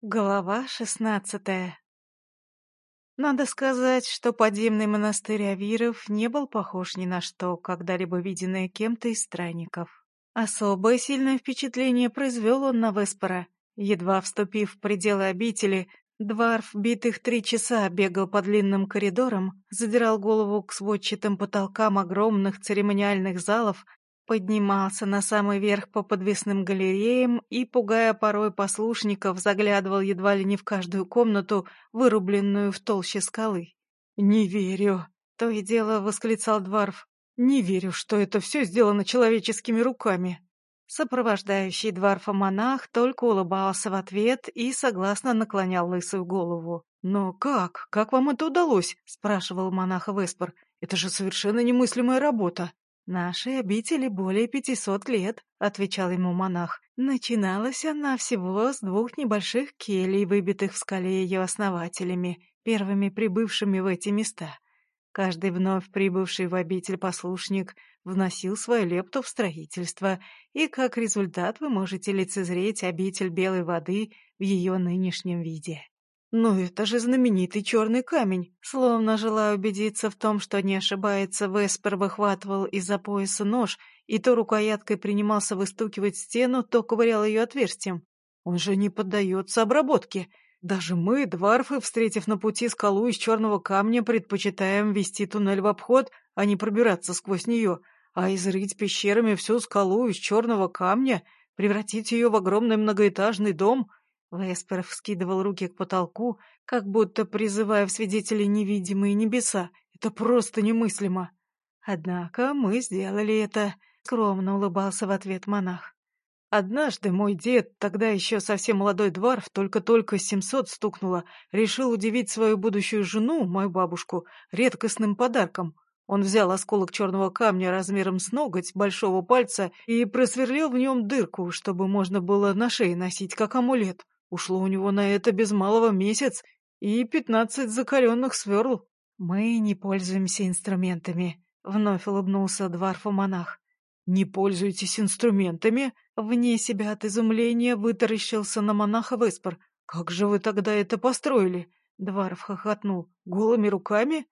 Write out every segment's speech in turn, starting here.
Глава шестнадцатая Надо сказать, что подземный монастырь Авиров не был похож ни на что, когда-либо виденное кем-то из странников. Особое сильное впечатление произвел он на Веспора. Едва вступив в пределы обители, Дварф битых три часа бегал по длинным коридорам, задирал голову к сводчатым потолкам огромных церемониальных залов, поднимался на самый верх по подвесным галереям и, пугая порой послушников, заглядывал едва ли не в каждую комнату, вырубленную в толще скалы. «Не верю!» — то и дело восклицал Дварф. «Не верю, что это все сделано человеческими руками!» Сопровождающий Дварфа монах только улыбался в ответ и согласно наклонял лысую голову. «Но как? Как вам это удалось?» — спрашивал монаха Веспер. «Это же совершенно немыслимая работа!» «Нашей обители более пятисот лет», — отвечал ему монах. «Начиналась она всего с двух небольших келей, выбитых в скале ее основателями, первыми прибывшими в эти места. Каждый вновь прибывший в обитель послушник вносил свою лепту в строительство, и как результат вы можете лицезреть обитель белой воды в ее нынешнем виде. «Ну это же знаменитый черный камень!» Словно желая убедиться в том, что не ошибается, Веспер выхватывал из-за пояса нож и то рукояткой принимался выстукивать стену, то ковырял ее отверстием. «Он же не поддается обработке!» Даже мы, дварфы, встретив на пути скалу из черного камня, предпочитаем вести туннель в обход, а не пробираться сквозь нее, а изрыть пещерами всю скалу из черного камня, превратить ее в огромный многоэтажный дом, Веспер вскидывал руки к потолку, как будто призывая в свидетели невидимые небеса. Это просто немыслимо. Однако мы сделали это, — скромно улыбался в ответ монах. Однажды мой дед, тогда еще совсем молодой дворф, только-только семьсот стукнуло, решил удивить свою будущую жену, мою бабушку, редкостным подарком. Он взял осколок черного камня размером с ноготь большого пальца и просверлил в нем дырку, чтобы можно было на шее носить, как амулет. Ушло у него на это без малого месяц и пятнадцать закаленных сверл. Мы не пользуемся инструментами, — вновь улыбнулся дворфу-монах. «Не пользуетесь инструментами?» Вне себя от изумления вытаращился на монаха Веспер. «Как же вы тогда это построили?» Дварф хохотнул. «Голыми руками?»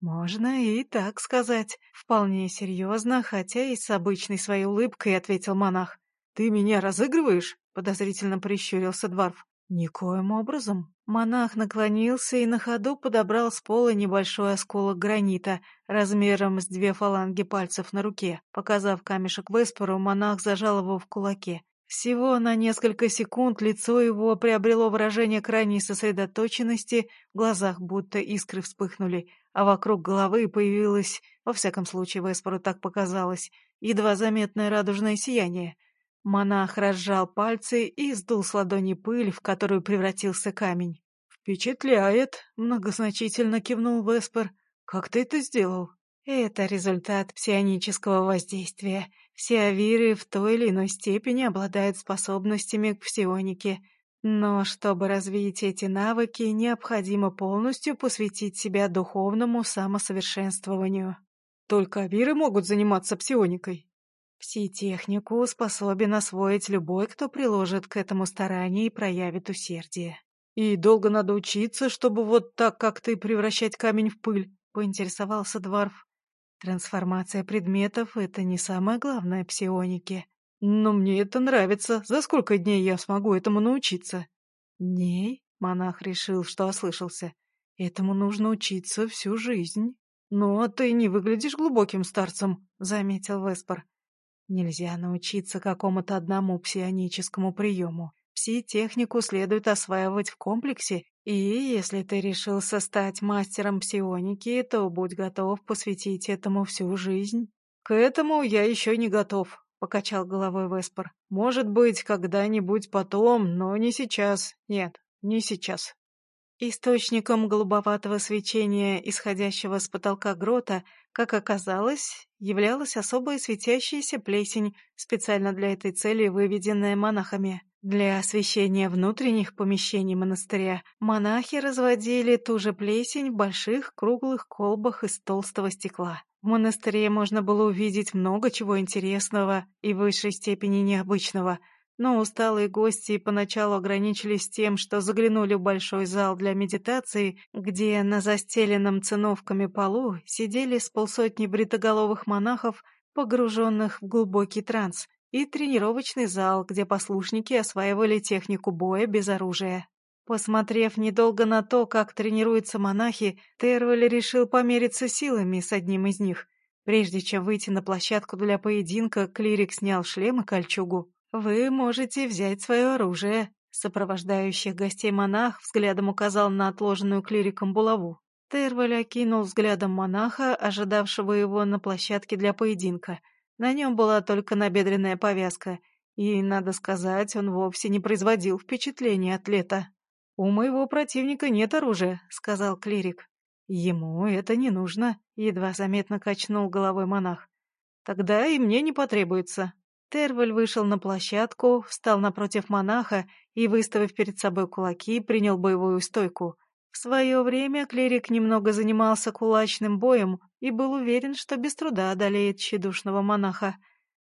«Можно и так сказать. Вполне серьезно, хотя и с обычной своей улыбкой», — ответил монах. «Ты меня разыгрываешь?» — подозрительно прищурился Дварф. «Никоим образом». Монах наклонился и на ходу подобрал с пола небольшой осколок гранита размером с две фаланги пальцев на руке. Показав камешек Веспору, монах зажал его в кулаке. Всего на несколько секунд лицо его приобрело выражение крайней сосредоточенности, в глазах будто искры вспыхнули, а вокруг головы появилось, во всяком случае Веспору так показалось, едва заметное радужное сияние — Монах разжал пальцы и сдул с ладони пыль, в которую превратился камень. «Впечатляет!» — многозначительно кивнул Веспер. «Как ты это сделал?» «Это результат псионического воздействия. Все авиры в той или иной степени обладают способностями к псионике. Но чтобы развить эти навыки, необходимо полностью посвятить себя духовному самосовершенствованию. Только авиры могут заниматься псионикой. Пси-технику способен освоить любой, кто приложит к этому старание и проявит усердие. «И долго надо учиться, чтобы вот так, как ты, превращать камень в пыль?» — поинтересовался Дварф. «Трансформация предметов — это не самое главное псионики. Но мне это нравится. За сколько дней я смогу этому научиться?» «Дней?» — монах решил, что ослышался. «Этому нужно учиться всю жизнь». «Ну, а ты не выглядишь глубоким старцем», — заметил Веспор. Нельзя научиться какому-то одному псионическому приему. Пси-технику следует осваивать в комплексе, и если ты решился стать мастером псионики, то будь готов посвятить этому всю жизнь. К этому я еще не готов, — покачал головой Веспор. Может быть, когда-нибудь потом, но не сейчас. Нет, не сейчас. Источником голубоватого свечения, исходящего с потолка грота, как оказалось, являлась особая светящаяся плесень, специально для этой цели выведенная монахами. Для освещения внутренних помещений монастыря монахи разводили ту же плесень в больших круглых колбах из толстого стекла. В монастыре можно было увидеть много чего интересного и в высшей степени необычного, но усталые гости поначалу ограничились тем, что заглянули в большой зал для медитации, где на застеленном циновками полу сидели с полсотни бритоголовых монахов, погруженных в глубокий транс, и тренировочный зал, где послушники осваивали технику боя без оружия. Посмотрев недолго на то, как тренируются монахи, Тервель решил помериться силами с одним из них. Прежде чем выйти на площадку для поединка, клирик снял шлем и кольчугу. «Вы можете взять свое оружие», — сопровождающих гостей монах взглядом указал на отложенную клириком булаву. Терваль окинул взглядом монаха, ожидавшего его на площадке для поединка. На нем была только набедренная повязка, и, надо сказать, он вовсе не производил впечатления атлета. «У моего противника нет оружия», — сказал клирик. «Ему это не нужно», — едва заметно качнул головой монах. «Тогда и мне не потребуется», Терваль вышел на площадку, встал напротив монаха и, выставив перед собой кулаки, принял боевую стойку. В свое время клирик немного занимался кулачным боем и был уверен, что без труда одолеет тщедушного монаха.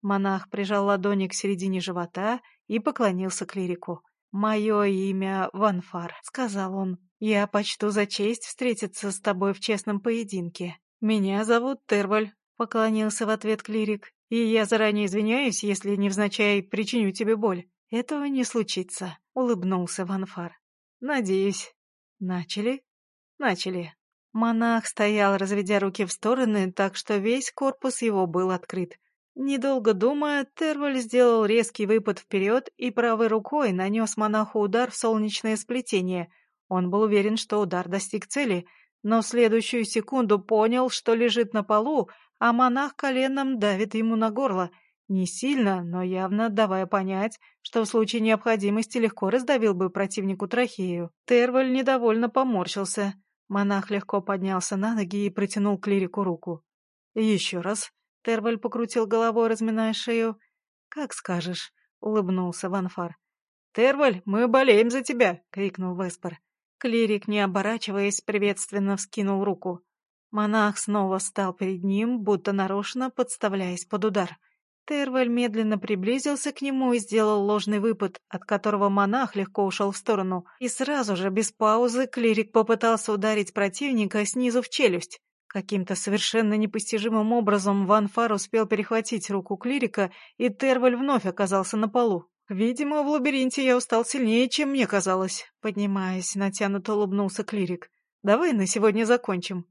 Монах прижал ладони к середине живота и поклонился клирику. «Мое имя Ванфар», — сказал он. «Я почту за честь встретиться с тобой в честном поединке. Меня зовут Терваль», — поклонился в ответ клирик. И я заранее извиняюсь, если невзначай причиню тебе боль. Этого не случится, улыбнулся Ванфар. Надеюсь. Начали? Начали. Монах стоял, разведя руки в стороны, так что весь корпус его был открыт. Недолго думая, Терваль сделал резкий выпад вперед и правой рукой нанес монаху удар в солнечное сплетение. Он был уверен, что удар достиг цели, но в следующую секунду понял, что лежит на полу, а монах коленом давит ему на горло, не сильно, но явно давая понять, что в случае необходимости легко раздавил бы противнику трахею. Терваль недовольно поморщился. Монах легко поднялся на ноги и протянул клирику руку. «Еще раз». Терваль покрутил головой, разминая шею. «Как скажешь», — улыбнулся Ванфар. «Терваль, мы болеем за тебя!» — крикнул Веспер. Клирик, не оборачиваясь, приветственно вскинул руку. Монах снова встал перед ним, будто нарочно подставляясь под удар. Тервель медленно приблизился к нему и сделал ложный выпад, от которого монах легко ушел в сторону. И сразу же, без паузы, клирик попытался ударить противника снизу в челюсть. Каким-то совершенно непостижимым образом Ван Фар успел перехватить руку клирика, и Тервель вновь оказался на полу. «Видимо, в лабиринте я устал сильнее, чем мне казалось», — поднимаясь, натянуто улыбнулся клирик. «Давай на сегодня закончим».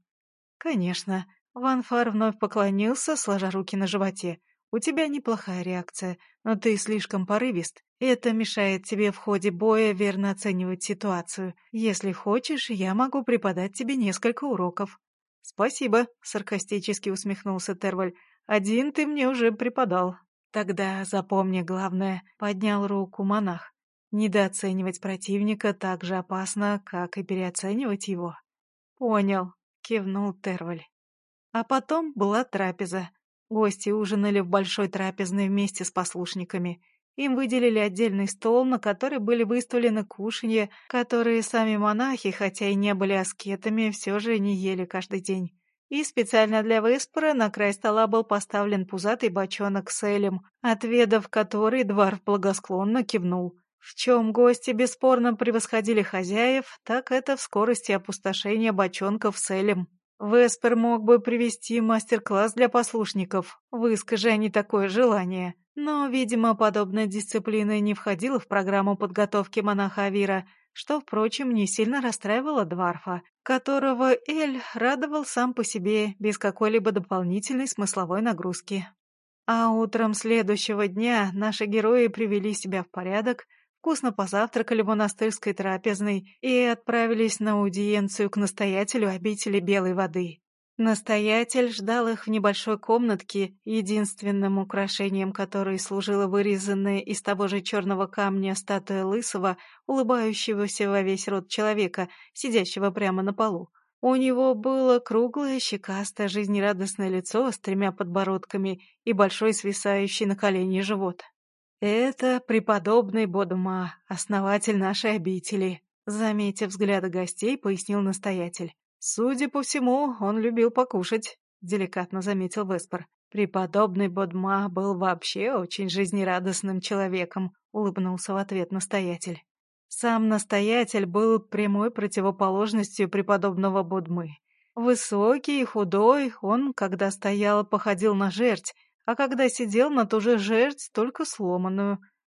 «Конечно». Ванфар вновь поклонился, сложа руки на животе. «У тебя неплохая реакция, но ты слишком порывист. Это мешает тебе в ходе боя верно оценивать ситуацию. Если хочешь, я могу преподать тебе несколько уроков». «Спасибо», — саркастически усмехнулся Терваль. «Один ты мне уже преподал». «Тогда запомни главное», — поднял руку монах. «Недооценивать противника так же опасно, как и переоценивать его». «Понял», кивнул Терваль. А потом была трапеза. Гости ужинали в большой трапезной вместе с послушниками. Им выделили отдельный стол, на который были выставлены кушанья, которые сами монахи, хотя и не были аскетами, все же не ели каждый день. И специально для Веспора на край стола был поставлен пузатый бочонок с элем, отведав который Дварф благосклонно кивнул. В чем гости бесспорно превосходили хозяев, так это в скорости опустошения бочонков с Элем. Веспер мог бы привести мастер-класс для послушников, выскажи они такое желание. Но, видимо, подобная дисциплина не входила в программу подготовки монаха Авира, что, впрочем, не сильно расстраивало Дварфа, которого Эль радовал сам по себе, без какой-либо дополнительной смысловой нагрузки. А утром следующего дня наши герои привели себя в порядок, вкусно позавтракали монастырской трапезной и отправились на аудиенцию к настоятелю обители Белой воды. Настоятель ждал их в небольшой комнатке, единственным украшением которой служила вырезанная из того же черного камня статуя лысого, улыбающегося во весь рот человека, сидящего прямо на полу. У него было круглое, щекастое, жизнерадостное лицо с тремя подбородками и большой свисающий на колени живот. «Это преподобный Бодума, основатель нашей обители», — заметив взгляды гостей, пояснил настоятель. «Судя по всему, он любил покушать», — деликатно заметил Веспер. Преподобный Бодма был вообще очень жизнерадостным человеком. улыбнулся в ответ настоятель. Сам настоятель был прямой противоположностью преподобного Будмы. Высокий и худой, он, когда стоял, походил на жерть, а когда сидел на ту же жерть, только сломанную.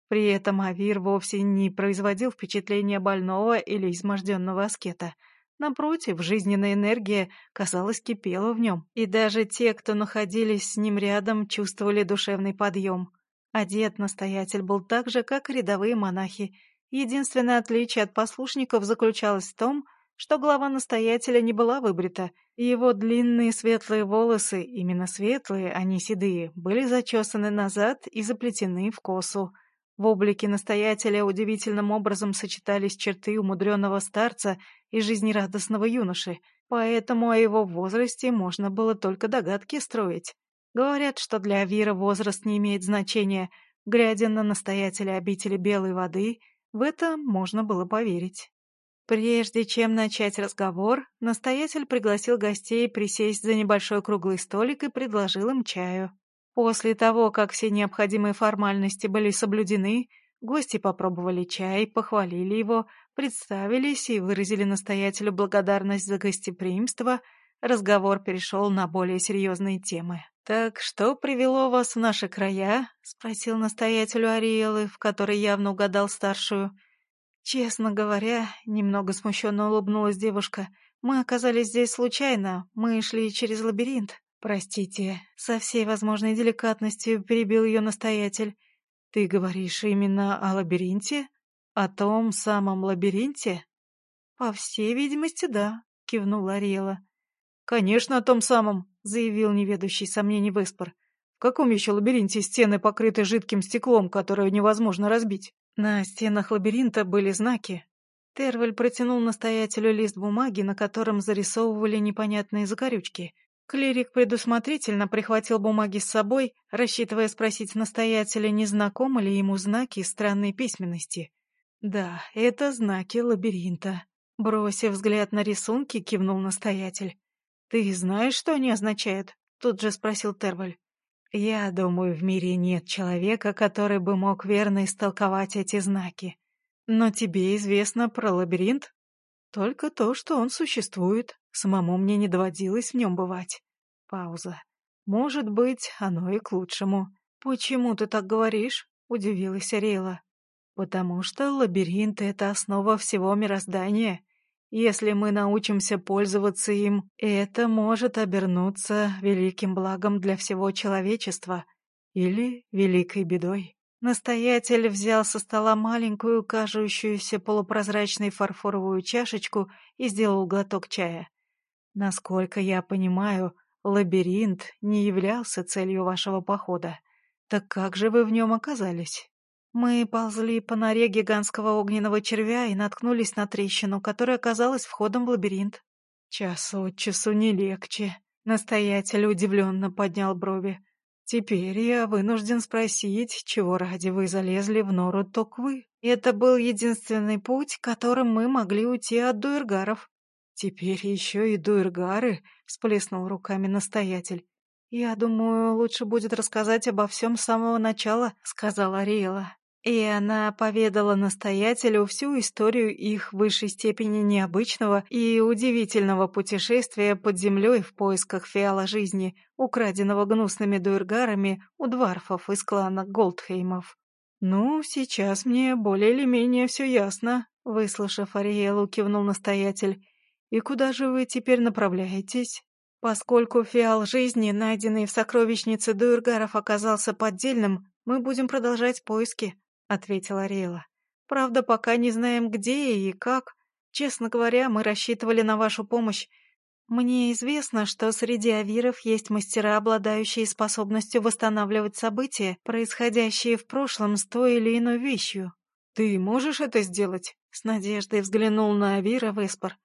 При этом Авир вовсе не производил впечатления больного или изможденного аскета. Напротив, жизненная энергия, казалось, кипела в нем, и даже те, кто находились с ним рядом, чувствовали душевный подъем. Одет настоятель был так же, как и рядовые монахи. Единственное отличие от послушников заключалось в том, что голова настоятеля не была выбрита, и его длинные светлые волосы, именно светлые, а не седые, были зачесаны назад и заплетены в косу. В облике настоятеля удивительным образом сочетались черты умудренного старца и жизнерадостного юноши, поэтому о его возрасте можно было только догадки строить. Говорят, что для Авира возраст не имеет значения. Глядя на настоятеля обители белой воды, в это можно было поверить. Прежде чем начать разговор, настоятель пригласил гостей присесть за небольшой круглый столик и предложил им чаю. После того, как все необходимые формальности были соблюдены, гости попробовали чай, похвалили его, представились и выразили настоятелю благодарность за гостеприимство, разговор перешел на более серьезные темы. «Так что привело вас в наши края?» — спросил настоятелю Ариэлы, в которой явно угадал старшую. «Честно говоря, немного смущенно улыбнулась девушка. Мы оказались здесь случайно, мы шли через лабиринт. Простите, со всей возможной деликатностью перебил ее настоятель. Ты говоришь именно о лабиринте? О том самом лабиринте? По всей видимости, да, кивнула Ариэла. Конечно, о том самом, заявил неведущий сомнений Веспор. В каком еще лабиринте стены покрыты жидким стеклом, которое невозможно разбить? На стенах лабиринта были знаки. Терваль протянул настоятелю лист бумаги, на котором зарисовывали непонятные закорючки. Клирик предусмотрительно прихватил бумаги с собой, рассчитывая спросить настоятеля, не знакомы ли ему знаки странной письменности. Да, это знаки лабиринта. Бросив взгляд на рисунки, кивнул настоятель. «Ты знаешь, что они означают?» — тут же спросил Терваль. Я думаю, в мире нет человека, который бы мог верно истолковать эти знаки. Но тебе известно про лабиринт? Только то, что он существует. Самому мне не доводилось в нем бывать. Пауза. Может быть, оно и к лучшему. Почему ты так говоришь? Удивилась Арейла. Потому что лабиринт — это основа всего мироздания. Если мы научимся пользоваться им, это может обернуться великим благом для всего человечества или великой бедой. Настоятель взял со стола маленькую, кажущуюся полупрозрачной фарфоровую чашечку и сделал глоток чая. Насколько я понимаю, лабиринт не являлся целью вашего похода. Так как же вы в нем оказались? Мы ползли по норе гигантского огненного червя и наткнулись на трещину, которая оказалась входом в лабиринт. Час от часу не легче. Настоятель удивленно поднял брови. Теперь я вынужден спросить, чего ради вы залезли в нору Токвы. Это был единственный путь, которым мы могли уйти от дуэргаров. Теперь еще и дуэргары, всплеснул руками настоятель. «Я думаю, лучше будет рассказать обо всем с самого начала», — сказала Риэла. И она поведала настоятелю всю историю их высшей степени необычного и удивительного путешествия под землей в поисках фиала жизни, украденного гнусными дуэргарами у дварфов из клана Голдхеймов. «Ну, сейчас мне более или менее все ясно», — выслушав Ариэлу, кивнул настоятель. «И куда же вы теперь направляетесь?» Поскольку фиал жизни, найденный в сокровищнице дуэргаров, оказался поддельным, мы будем продолжать поиски. — ответила Рейла. «Правда, пока не знаем, где и как. Честно говоря, мы рассчитывали на вашу помощь. Мне известно, что среди авиров есть мастера, обладающие способностью восстанавливать события, происходящие в прошлом с той или иной вещью. Ты можешь это сделать?» — с надеждой взглянул на Авира Веспор.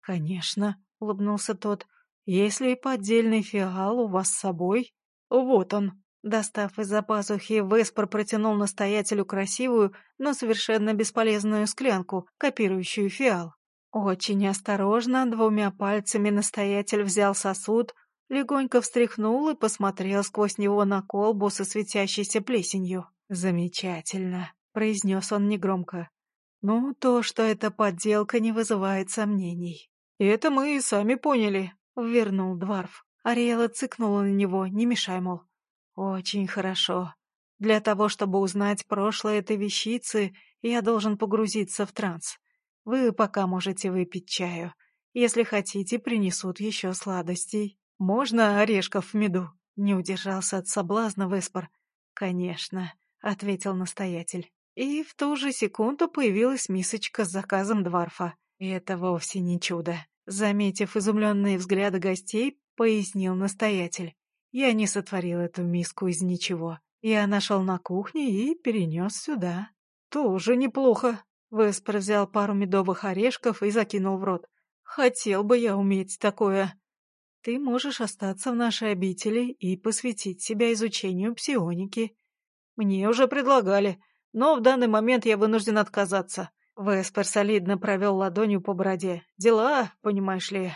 «Конечно», — улыбнулся тот. «Если поддельный фиал у вас с собой, вот он». Достав из-за пазухи, Веспор протянул настоятелю красивую, но совершенно бесполезную склянку, копирующую фиал. Очень осторожно, двумя пальцами настоятель взял сосуд, легонько встряхнул и посмотрел сквозь него на колбу со светящейся плесенью. «Замечательно», — произнес он негромко. «Ну, то, что это подделка, не вызывает сомнений». «Это мы и сами поняли», — вернул Дварф. Ариэла цыкнула на него, не мешай, мол. «Очень хорошо. Для того, чтобы узнать прошлое этой вещицы, я должен погрузиться в транс. Вы пока можете выпить чаю. Если хотите, принесут еще сладостей. Можно орешков в меду?» Не удержался от соблазна Веспор. «Конечно», — ответил настоятель. И в ту же секунду появилась мисочка с заказом Дварфа. И это вовсе не чудо. Заметив изумленные взгляды гостей, пояснил настоятель. Я не сотворил эту миску из ничего. Я нашел на кухне и перенес сюда. Тоже неплохо. Веспер взял пару медовых орешков и закинул в рот. Хотел бы я уметь такое. Ты можешь остаться в нашей обители и посвятить себя изучению псионики. Мне уже предлагали, но в данный момент я вынужден отказаться. Веспер солидно провел ладонью по бороде. Дела, понимаешь ли.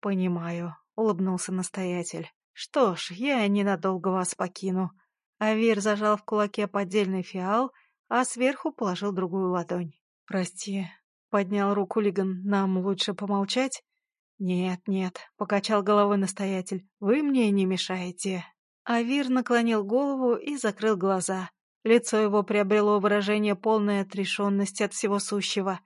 Понимаю, улыбнулся настоятель. Что ж, я ненадолго вас покину. Авир зажал в кулаке поддельный фиал, а сверху положил другую ладонь. Прости, поднял руку Лиган. Нам лучше помолчать? «Нет, нет», — покачал головой настоятель, — «вы мне не мешаете». Авир наклонил голову и закрыл глаза. Лицо его приобрело выражение полной отрешенности от всего сущего.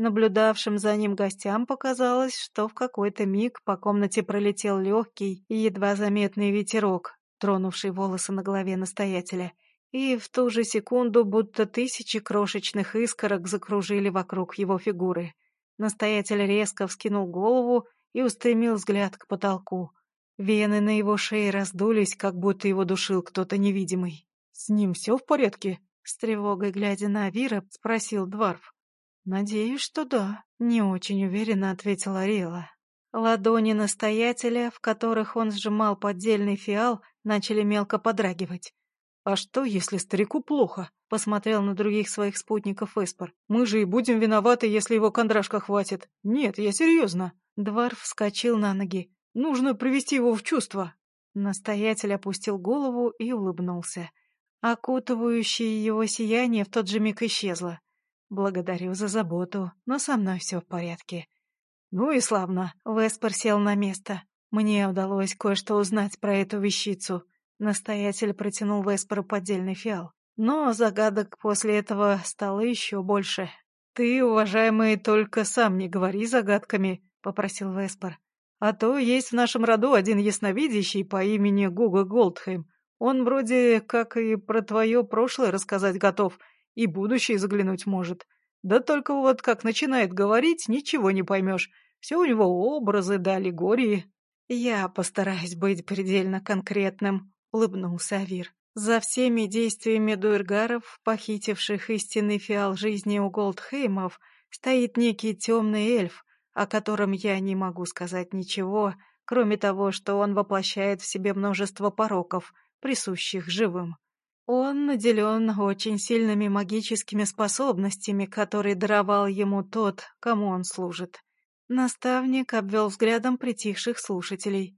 Наблюдавшим за ним гостям показалось, что в какой-то миг по комнате пролетел легкий и едва заметный ветерок, тронувший волосы на голове настоятеля, и в ту же секунду будто тысячи крошечных искорок закружили вокруг его фигуры. Настоятель резко вскинул голову и устремил взгляд к потолку. Вены на его шее раздулись, как будто его душил кто-то невидимый. «С ним все в порядке?» — с тревогой глядя на Авира, спросил Дварф. «Надеюсь, что да», — не очень уверенно ответила Рела. Ладони настоятеля, в которых он сжимал поддельный фиал, начали мелко подрагивать. «А что, если старику плохо?» — посмотрел на других своих спутников Эспор. «Мы же и будем виноваты, если его кондрашка хватит. Нет, я серьезно». Дварф вскочил на ноги. «Нужно привести его в чувство». Настоятель опустил голову и улыбнулся. Окутывающее его сияние в тот же миг исчезло. «Благодарю за заботу, но со мной все в порядке». «Ну и славно», — Веспер сел на место. «Мне удалось кое-что узнать про эту вещицу. Настоятель протянул Веспору поддельный фиал. Но загадок после этого стало еще больше. «Ты, уважаемый, только сам не говори загадками», — попросил Веспор. «А то есть в нашем роду один ясновидящий по имени Гуга Голдхейм. Он вроде как и про твое прошлое рассказать готов, и в будущее заглянуть может. Да только вот как начинает говорить, ничего не поймешь. Все у него образы да аллегории». «Я постараюсь быть предельно конкретным», — улыбнулся Авир. «За всеми действиями дуэргаров, похитивших истинный фиал жизни у Голдхеймов, стоит некий темный эльф, о котором я не могу сказать ничего, кроме того, что он воплощает в себе множество пороков, присущих живым. Он наделен очень сильными магическими способностями, которые даровал ему тот, кому он служит. Наставник обвел взглядом притихших слушателей.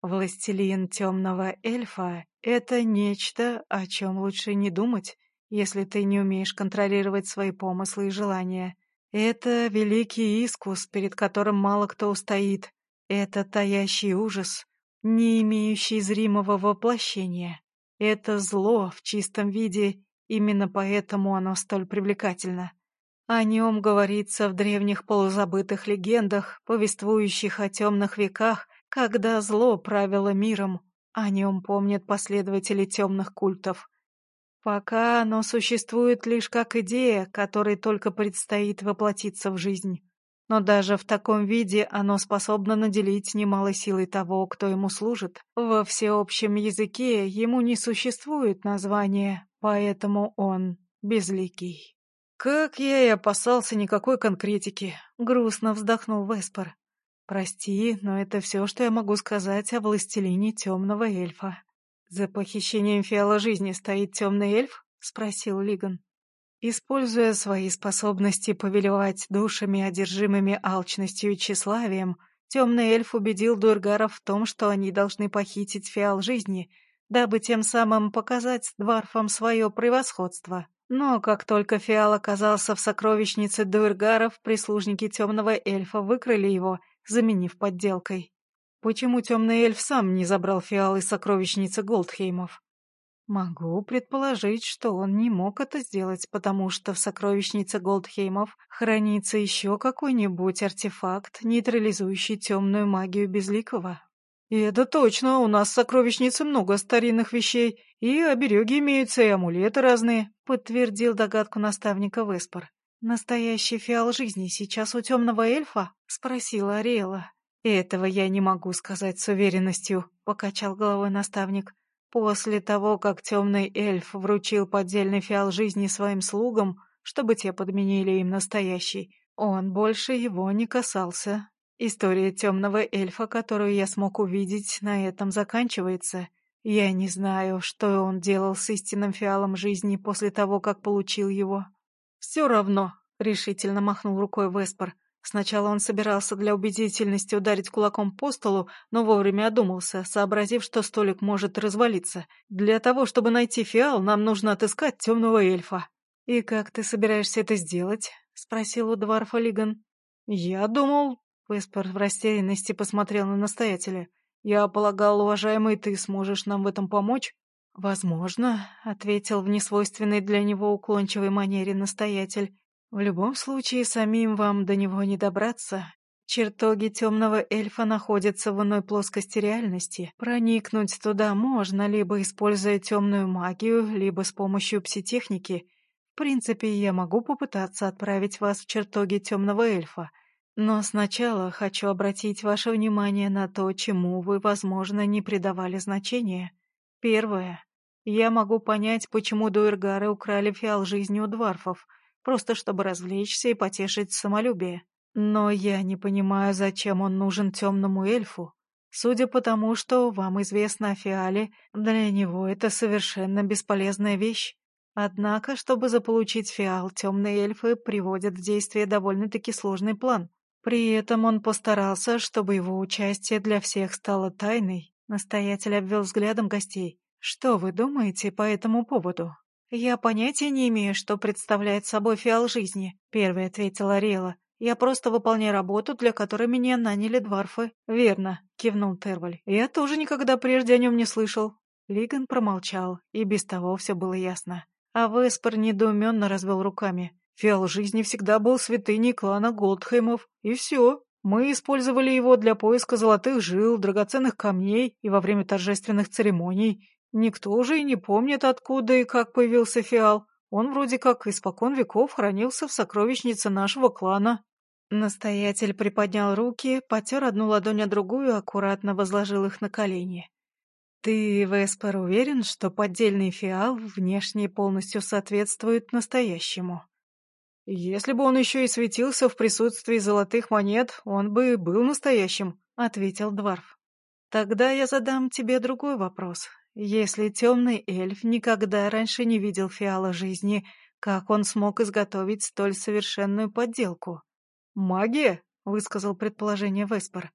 Властелин темного эльфа — это нечто, о чем лучше не думать, если ты не умеешь контролировать свои помыслы и желания. Это великий искус, перед которым мало кто устоит. Это таящий ужас, не имеющий зримого воплощения. Это зло в чистом виде, именно поэтому оно столь привлекательно. О нем говорится в древних полузабытых легендах, повествующих о темных веках, когда зло правило миром, о нем помнят последователи темных культов. Пока оно существует лишь как идея, которой только предстоит воплотиться в жизнь. Но даже в таком виде оно способно наделить немалой силой того, кто ему служит. Во всеобщем языке ему не существует названия, поэтому он безликий. «Как я и опасался никакой конкретики», — грустно вздохнул Веспор. Прости, но это все, что я могу сказать о властелине темного эльфа. За похищением фиала жизни стоит темный эльф? Спросил Лиган. Используя свои способности повелевать душами, одержимыми алчностью и тщеславием, темный эльф убедил Дургаров в том, что они должны похитить фиал жизни, дабы тем самым показать дварфам свое превосходство. Но как только фиал оказался в сокровищнице дуэргаров, прислужники темного эльфа выкрали его, заменив подделкой. Почему темный эльф сам не забрал фиал из сокровищницы Голдхеймов? Могу предположить, что он не мог это сделать, потому что в сокровищнице Голдхеймов хранится еще какой-нибудь артефакт, нейтрализующий темную магию Безликого. И это точно, у нас в сокровищнице много старинных вещей, и обереги имеются, и амулеты разные, подтвердил догадку наставника Веспор. Настоящий фиал жизни сейчас у темного эльфа? спросила Ариэла. Этого я не могу сказать с уверенностью, покачал головой наставник. После того, как темный эльф вручил поддельный фиал жизни своим слугам, чтобы те подменили им настоящий, он больше его не касался. История темного эльфа, которую я смог увидеть, на этом заканчивается. Я не знаю, что он делал с истинным фиалом жизни после того, как получил его. «Все равно», — решительно махнул рукой Веспор. Сначала он собирался для убедительности ударить кулаком по столу, но вовремя одумался, сообразив, что столик может развалиться. «Для того, чтобы найти фиал, нам нужно отыскать темного эльфа». «И как ты собираешься это сделать?» — спросил у Дварфа Лиган. «Я думал, Веспер в растерянности посмотрел на настоятеля. «Я полагал, уважаемый, ты сможешь нам в этом помочь?» «Возможно», — ответил в несвойственной для него уклончивой манере настоятель. «В любом случае, самим вам до него не добраться. Чертоги темного эльфа находятся в иной плоскости реальности. Проникнуть туда можно, либо используя темную магию, либо с помощью пситехники. В принципе, я могу попытаться отправить вас в чертоги темного эльфа». Но сначала хочу обратить ваше внимание на то, чему вы, возможно, не придавали значения. Первое. Я могу понять, почему дуэргары украли фиал жизни у дварфов, просто чтобы развлечься и потешить самолюбие. Но я не понимаю, зачем он нужен темному эльфу. Судя по тому, что вам известно о фиале, для него это совершенно бесполезная вещь. Однако, чтобы заполучить фиал, темные эльфы приводят в действие довольно-таки сложный план. При этом он постарался, чтобы его участие для всех стало тайной. Настоятель обвел взглядом гостей. «Что вы думаете по этому поводу?» «Я понятия не имею, что представляет собой фиал жизни», — первой ответила Рела. «Я просто выполняю работу, для которой меня наняли дварфы». «Верно», — кивнул Терваль. «Я тоже никогда прежде о нем не слышал». Лиган промолчал, и без того все было ясно. А Веспер недоуменно развел руками. Фиал жизни всегда был святыней клана Голдхеймов, и все. Мы использовали его для поиска золотых жил, драгоценных камней и во время торжественных церемоний. Никто уже и не помнит, откуда и как появился фиал. Он вроде как испокон веков хранился в сокровищнице нашего клана. Настоятель приподнял руки, потер одну ладонь, а другую аккуратно возложил их на колени. «Ты, Веспер, уверен, что поддельный фиал внешне полностью соответствует настоящему?» «Если бы он еще и светился в присутствии золотых монет, он бы был настоящим», — ответил Дварф. «Тогда я задам тебе другой вопрос. Если темный эльф никогда раньше не видел фиала жизни, как он смог изготовить столь совершенную подделку?» «Магия?» — высказал предположение Веспер.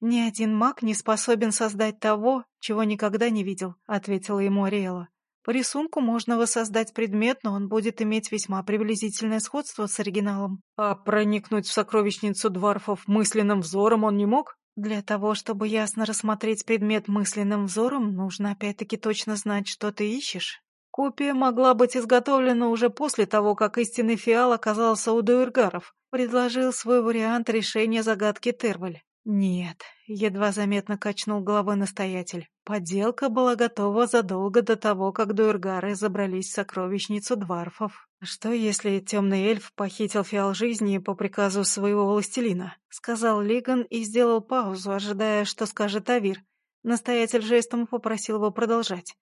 «Ни один маг не способен создать того, чего никогда не видел», — ответила ему Ариэла. По рисунку можно воссоздать предмет, но он будет иметь весьма приблизительное сходство с оригиналом. А проникнуть в сокровищницу дворфов мысленным взором он не мог? Для того, чтобы ясно рассмотреть предмет мысленным взором, нужно опять-таки точно знать, что ты ищешь. Копия могла быть изготовлена уже после того, как истинный фиал оказался у дуэргаров. Предложил свой вариант решения загадки Терваль. «Нет», — едва заметно качнул головой настоятель. Подделка была готова задолго до того, как дуэргары забрались в сокровищницу дварфов. «Что, если темный эльф похитил фиал жизни по приказу своего властелина?» — сказал Лиган и сделал паузу, ожидая, что скажет Авир. Настоятель жестом попросил его продолжать.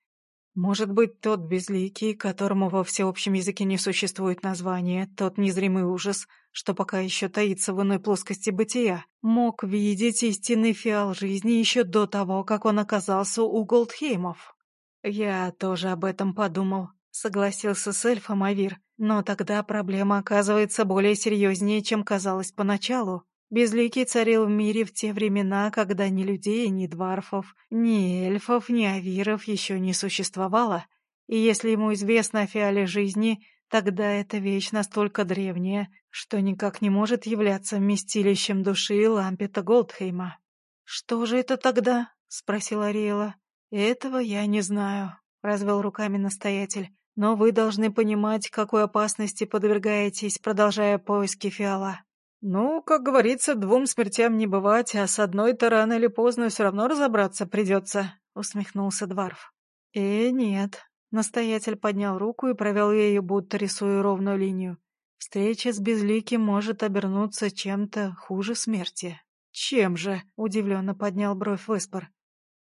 Может быть, тот безликий, которому во всеобщем языке не существует названия, тот незримый ужас, что пока еще таится в иной плоскости бытия, мог видеть истинный фиал жизни еще до того, как он оказался у Голдхеймов. Я тоже об этом подумал, согласился с эльфом Авир, но тогда проблема оказывается более серьезнее, чем казалось поначалу. Безликий царил в мире в те времена, когда ни людей, ни дварфов, ни эльфов, ни авиров еще не существовало. И если ему известно о фиале жизни, Тогда эта вещь настолько древняя, что никак не может являться вместилищем души Лампета Голдхейма. «Что же это тогда?» — спросила Ариэла. «Этого я не знаю», — развел руками настоятель. «Но вы должны понимать, какой опасности подвергаетесь, продолжая поиски фиала». «Ну, как говорится, двум смертям не бывать, а с одной-то рано или поздно все равно разобраться придется», — усмехнулся Дварф. «Э, нет». Настоятель поднял руку и провел ею, будто рисуя ровную линию. «Встреча с Безликим может обернуться чем-то хуже смерти». «Чем же?» — удивленно поднял бровь Веспор.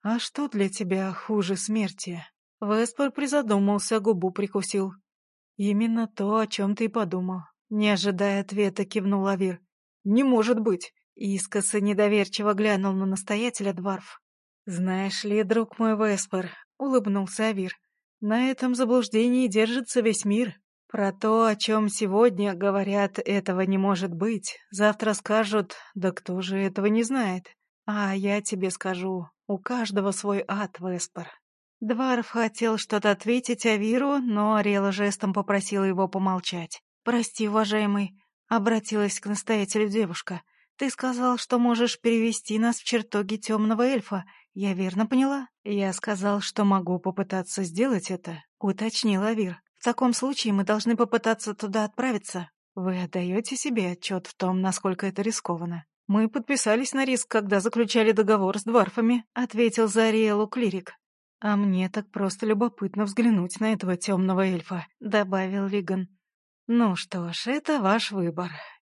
«А что для тебя хуже смерти?» Веспор призадумался, губу прикусил. «Именно то, о чем ты подумал». Не ожидая ответа, кивнул Авир. «Не может быть!» Искоса недоверчиво глянул на настоятеля Дварф. «Знаешь ли, друг мой Веспер», — улыбнулся Авир, — «на этом заблуждении держится весь мир. Про то, о чем сегодня говорят, этого не может быть. Завтра скажут, да кто же этого не знает? А я тебе скажу, у каждого свой ад, Веспер». Дварф хотел что-то ответить Авиру, но Арела жестом попросила его помолчать. «Прости, уважаемый», — обратилась к настоятелю девушка. «Ты сказал, что можешь перевести нас в чертоги темного эльфа. Я верно поняла?» «Я сказал, что могу попытаться сделать это», — уточнил Авир. «В таком случае мы должны попытаться туда отправиться. Вы отдаете себе отчет в том, насколько это рискованно?» «Мы подписались на риск, когда заключали договор с дварфами», — ответил за Ариэлу клирик. «А мне так просто любопытно взглянуть на этого темного эльфа», — добавил Лиган. «Ну что ж, это ваш выбор.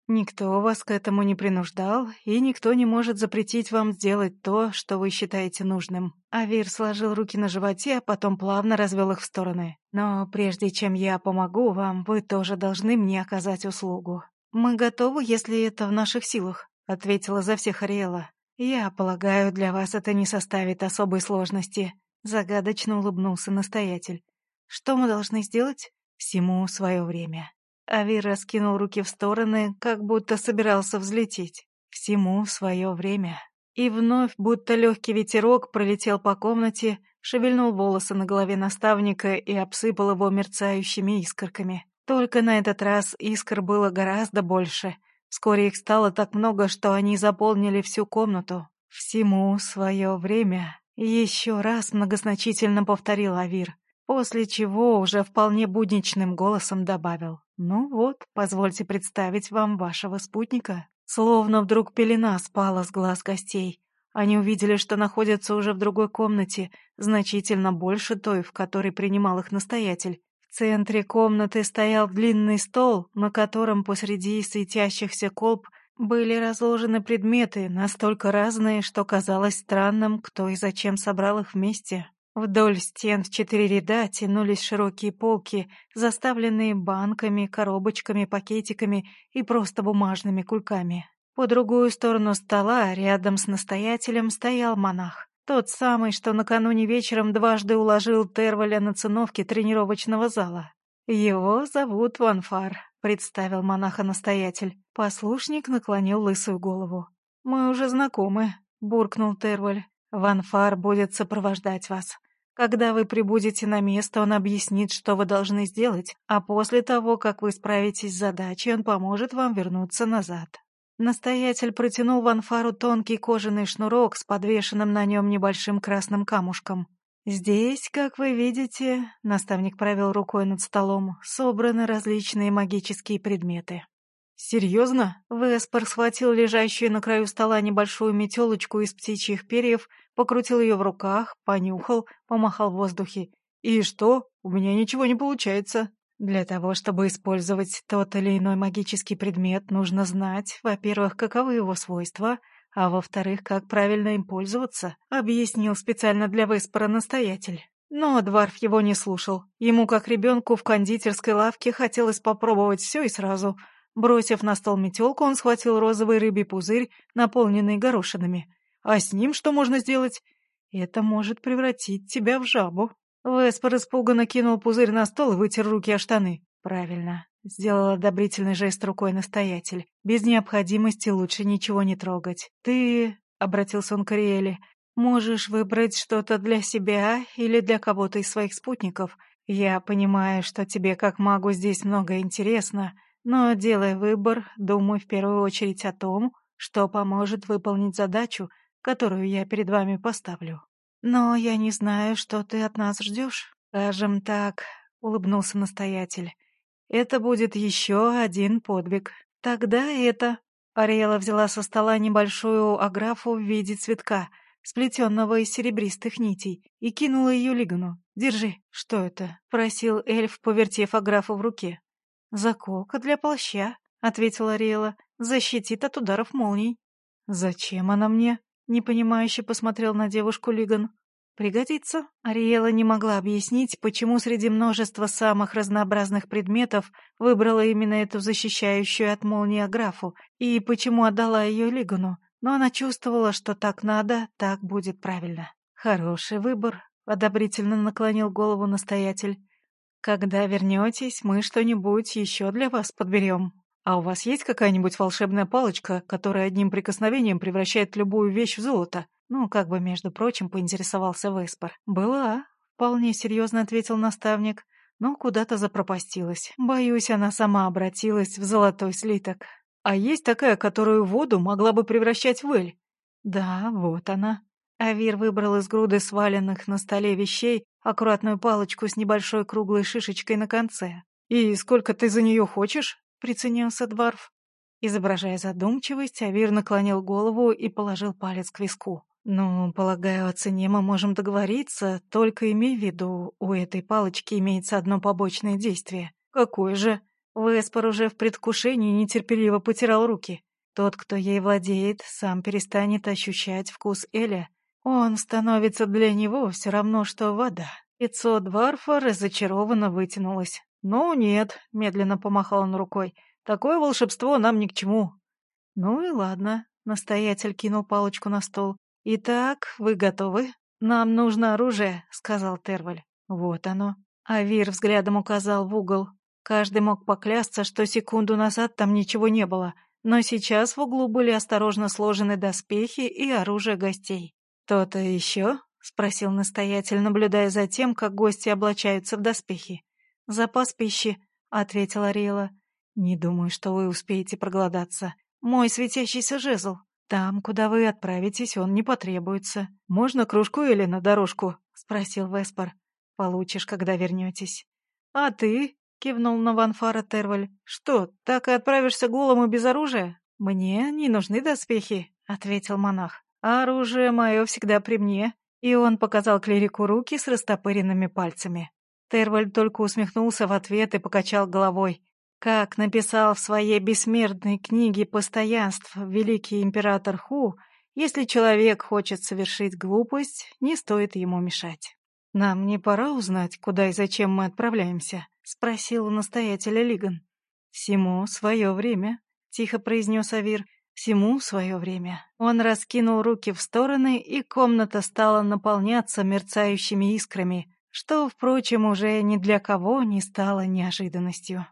Никто вас к этому не принуждал, и никто не может запретить вам сделать то, что вы считаете нужным». Авир сложил руки на животе, а потом плавно развел их в стороны. «Но прежде чем я помогу вам, вы тоже должны мне оказать услугу». «Мы готовы, если это в наших силах», — ответила за всех Ариэла. «Я полагаю, для вас это не составит особой сложности», — загадочно улыбнулся настоятель. «Что мы должны сделать?» «Всему свое время». Авир раскинул руки в стороны, как будто собирался взлететь. Всему свое время. И вновь, будто легкий ветерок, пролетел по комнате, шевельнул волосы на голове наставника и обсыпал его мерцающими искорками. Только на этот раз искр было гораздо больше. Вскоре их стало так много, что они заполнили всю комнату. «Всему свое время», — еще раз многозначительно повторил Авир, после чего уже вполне будничным голосом добавил. «Ну вот, позвольте представить вам вашего спутника». Словно вдруг пелена спала с глаз гостей. Они увидели, что находятся уже в другой комнате, значительно больше той, в которой принимал их настоятель. В центре комнаты стоял длинный стол, на котором посреди светящихся колб были разложены предметы, настолько разные, что казалось странным, кто и зачем собрал их вместе. Вдоль стен в четыре ряда тянулись широкие полки, заставленные банками, коробочками, пакетиками и просто бумажными кульками. По другую сторону стола, рядом с настоятелем, стоял монах. Тот самый, что накануне вечером дважды уложил Терваля на циновке тренировочного зала. «Его зовут Ванфар», — представил монаха-настоятель. Послушник наклонил лысую голову. «Мы уже знакомы», — буркнул Терваль. «Ванфар будет сопровождать вас. Когда вы прибудете на место, он объяснит, что вы должны сделать, а после того, как вы справитесь с задачей, он поможет вам вернуться назад. Настоятель протянул Ванфару тонкий кожаный шнурок с подвешенным на нем небольшим красным камушком. «Здесь, как вы видите», — наставник провел рукой над столом, — «собраны различные магические предметы». «Серьезно?» Веспор схватил лежащую на краю стола небольшую метелочку из птичьих перьев, покрутил ее в руках, понюхал, помахал в воздухе. «И что? У меня ничего не получается». Для того, чтобы использовать тот или иной магический предмет, нужно знать, во-первых, каковы его свойства, а во-вторых, как правильно им пользоваться, объяснил специально для Веспора настоятель. Но Дварф его не слушал. Ему, как ребенку в кондитерской лавке, хотелось попробовать все и сразу — Бросив на стол метелку, он схватил розовый рыбий пузырь, наполненный горошинами. «А с ним что можно сделать?» «Это может превратить тебя в жабу». Веспор испуганно кинул пузырь на стол и вытер руки о штаны. «Правильно», — сделал одобрительный жест рукой настоятель. «Без необходимости лучше ничего не трогать. Ты...» — обратился он к Ариэле. «Можешь выбрать что-то для себя или для кого-то из своих спутников. Я понимаю, что тебе как магу здесь много интересно, но, делая выбор, думаю в первую очередь о том, что поможет выполнить задачу, которую я перед вами поставлю. Но я не знаю, что ты от нас ждешь. Скажем так, — улыбнулся настоятель, — это будет еще один подвиг. Тогда это... Ариэла взяла со стола небольшую аграфу в виде цветка, сплетенного из серебристых нитей, и кинула ее Лигану. «Держи, что это?» — просил эльф, повертев аграфу в руке. «Заколка для плаща», — ответила Ариэла. «Защитит от ударов молний». «Зачем она мне?» — непонимающе посмотрел на девушку Лиган. «Пригодится?» Ариэла не могла объяснить, почему среди множества самых разнообразных предметов выбрала именно эту защищающую от молнии аграфу и почему отдала ее Лигану, но она чувствовала, что так надо, так будет правильно. «Хороший выбор», — одобрительно наклонил голову настоятель. «Когда вернетесь, мы что-нибудь еще для вас подберем. А у вас есть какая-нибудь волшебная палочка, которая одним прикосновением превращает любую вещь в золото?» Ну, как бы, между прочим, поинтересовался Веспор. «Была», — вполне серьезно ответил наставник, но куда-то запропастилась. Боюсь, она сама обратилась в золотой слиток. «А есть такая, которую воду могла бы превращать в эль?» «Да, вот она». Авир выбрал из груды сваленных на столе вещей аккуратную палочку с небольшой круглой шишечкой на конце. «И сколько ты за нее хочешь?» — приценился Дварф. Изображая задумчивость, Авир наклонил голову и положил палец к виску. «Ну, полагаю, о цене мы можем договориться, только имей в виду, у этой палочки имеется одно побочное действие». «Какое же?» Веспор уже в предвкушении нетерпеливо потирал руки. Тот, кто ей владеет, сам перестанет ощущать вкус Эля. Он становится для него все равно, что вода. Лицо Дварфа разочарованно вытянулось. «Ну нет», — медленно помахал он рукой, — «такое волшебство нам ни к чему». «Ну и ладно», — настоятель кинул палочку на стол. «Итак, вы готовы? Нам нужно оружие», — сказал Терваль. «Вот оно». Авир взглядом указал в угол. Каждый мог поклясться, что секунду назад там ничего не было, но сейчас в углу были осторожно сложены доспехи и оружие гостей. «То-то еще?» — спросил настоятель, наблюдая за тем, как гости облачаются в доспехи. «Запас пищи», — ответила Риэла. «Не думаю, что вы успеете проголодаться. Мой светящийся жезл. «Там, куда вы отправитесь, он не потребуется. Можно кружку или на дорожку?» — спросил Веспор. «Получишь, когда вернетесь». «А ты?» — кивнул на Ванфара Терваль. «Что, так и отправишься голым и без оружия?» «Мне не нужны доспехи», — ответил монах. «А оружие мое всегда при мне». И он показал клирику руки с растопыренными пальцами. Терваль только усмехнулся в ответ и покачал головой. Как написал в своей бессмертной книге «Постоянств» великий император Ху, если человек хочет совершить глупость, не стоит ему мешать. «Нам не пора узнать, куда и зачем мы отправляемся?» — спросил у настоятеля Лиган. «Всему свое время», — тихо произнес Авир. «Всему свое время». Он раскинул руки в стороны, и комната стала наполняться мерцающими искрами, что, впрочем, уже ни для кого не стало неожиданностью.